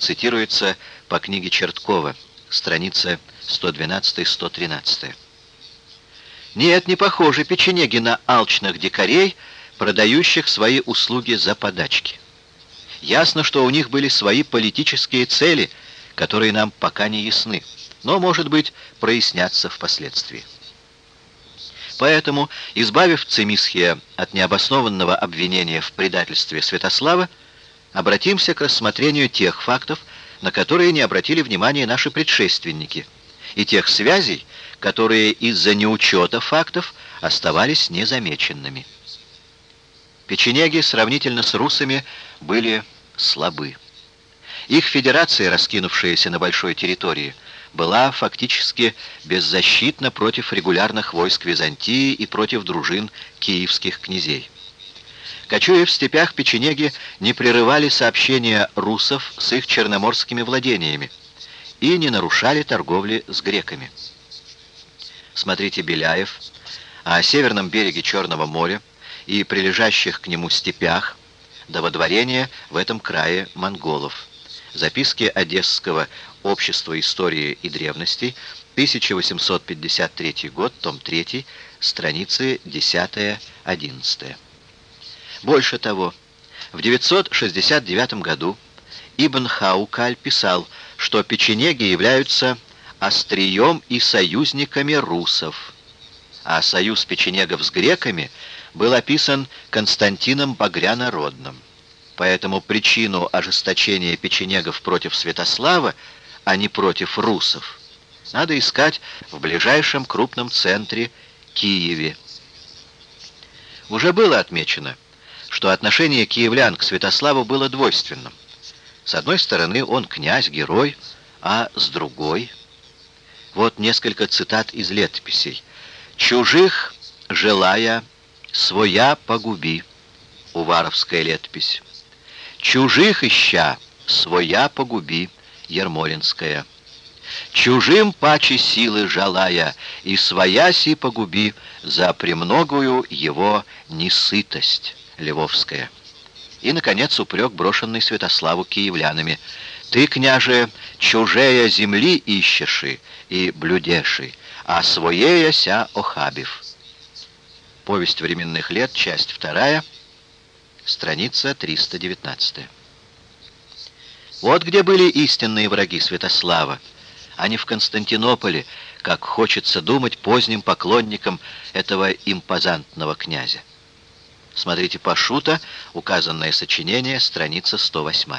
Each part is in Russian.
цитируется по книге Черткова, страница 112-113. Нет, не похожи печенеги на алчных дикарей, продающих свои услуги за подачки. Ясно, что у них были свои политические цели, которые нам пока не ясны, но, может быть, прояснятся впоследствии. Поэтому, избавив Цимисхия от необоснованного обвинения в предательстве Святослава, обратимся к рассмотрению тех фактов, на которые не обратили внимания наши предшественники, и тех связей, которые из-за неучета фактов оставались незамеченными. Печенеги сравнительно с русами были слабы. Их федерация, раскинувшаяся на большой территории, была фактически беззащитна против регулярных войск Византии и против дружин киевских князей. Кочуя в степях, печенеги не прерывали сообщения русов с их черноморскими владениями и не нарушали торговли с греками. Смотрите Беляев, о северном береге Черного моря и прилежащих к нему степях до водворения в этом крае монголов. Записки Одесского общества истории и древностей, 1853 год, том 3, страницы 10-11. Больше того, в 969 году Ибн Хаукаль писал, что печенеги являются острием и союзниками русов, а союз печенегов с греками был описан Константином Багрянородным. Поэтому причину ожесточения печенегов против Святослава, а не против русов, надо искать в ближайшем крупном центре Киеве. Уже было отмечено, что отношение киевлян к Святославу было двойственным. С одной стороны, он князь-герой, а с другой... Вот несколько цитат из летописей. «Чужих, желая, своя погуби» — Уваровская летопись. «Чужих ища, своя погуби» — Ермолинская. «Чужим паче силы желая, и своя си погуби за премногую его несытость» Львовская. И, наконец, упрек, брошенный Святославу киевлянами. «Ты, княже, чужея земли ищеши и блюдеши, а своея ся охабив». Повесть временных лет, часть вторая, страница 319. Вот где были истинные враги Святослава, а не в Константинополе, как хочется думать поздним поклонникам этого импозантного князя. Смотрите Пашута, указанное сочинение, страница 108.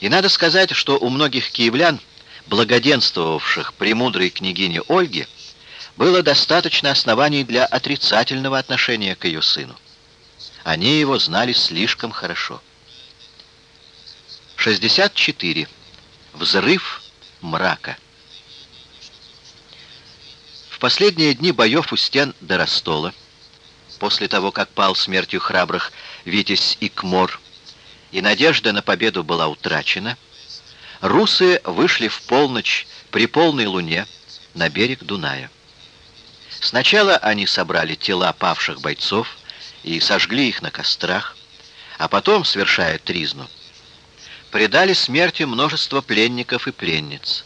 И надо сказать, что у многих киевлян, благоденствовавших при мудрой княгине Ольге, было достаточно оснований для отрицательного отношения к ее сыну. Они его знали слишком хорошо. 64. Взрыв мрака. В последние дни боев у стен Доростола после того, как пал смертью храбрых Витязь и Кмор, и надежда на победу была утрачена, русы вышли в полночь при полной луне на берег Дуная. Сначала они собрали тела павших бойцов и сожгли их на кострах, а потом, совершая тризну, предали смерти множество пленников и пленниц.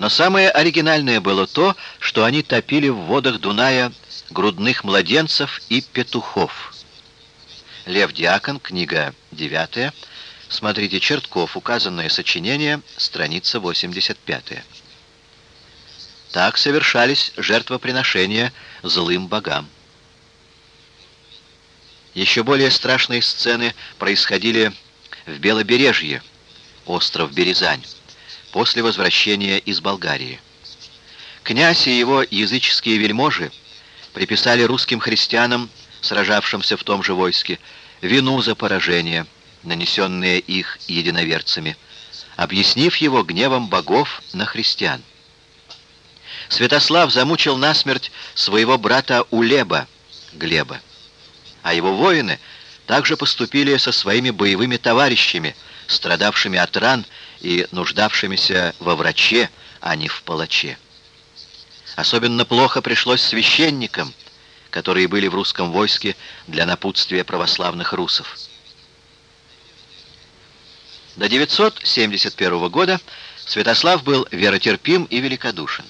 Но самое оригинальное было то, что они топили в водах Дуная грудных младенцев и петухов. Лев Диакон, книга 9, смотрите Чертков, указанное сочинение, страница 85. Так совершались жертвоприношения злым богам. Еще более страшные сцены происходили в Белобережье, остров Березань, после возвращения из Болгарии. Князь и его языческие вельможи приписали русским христианам, сражавшимся в том же войске, вину за поражение, нанесенное их единоверцами, объяснив его гневом богов на христиан. Святослав замучил насмерть своего брата Улеба, Глеба, а его воины также поступили со своими боевыми товарищами, страдавшими от ран и нуждавшимися во враче, а не в палаче. Особенно плохо пришлось священникам, которые были в русском войске для напутствия православных русов. До 971 года Святослав был веротерпим и великодушен.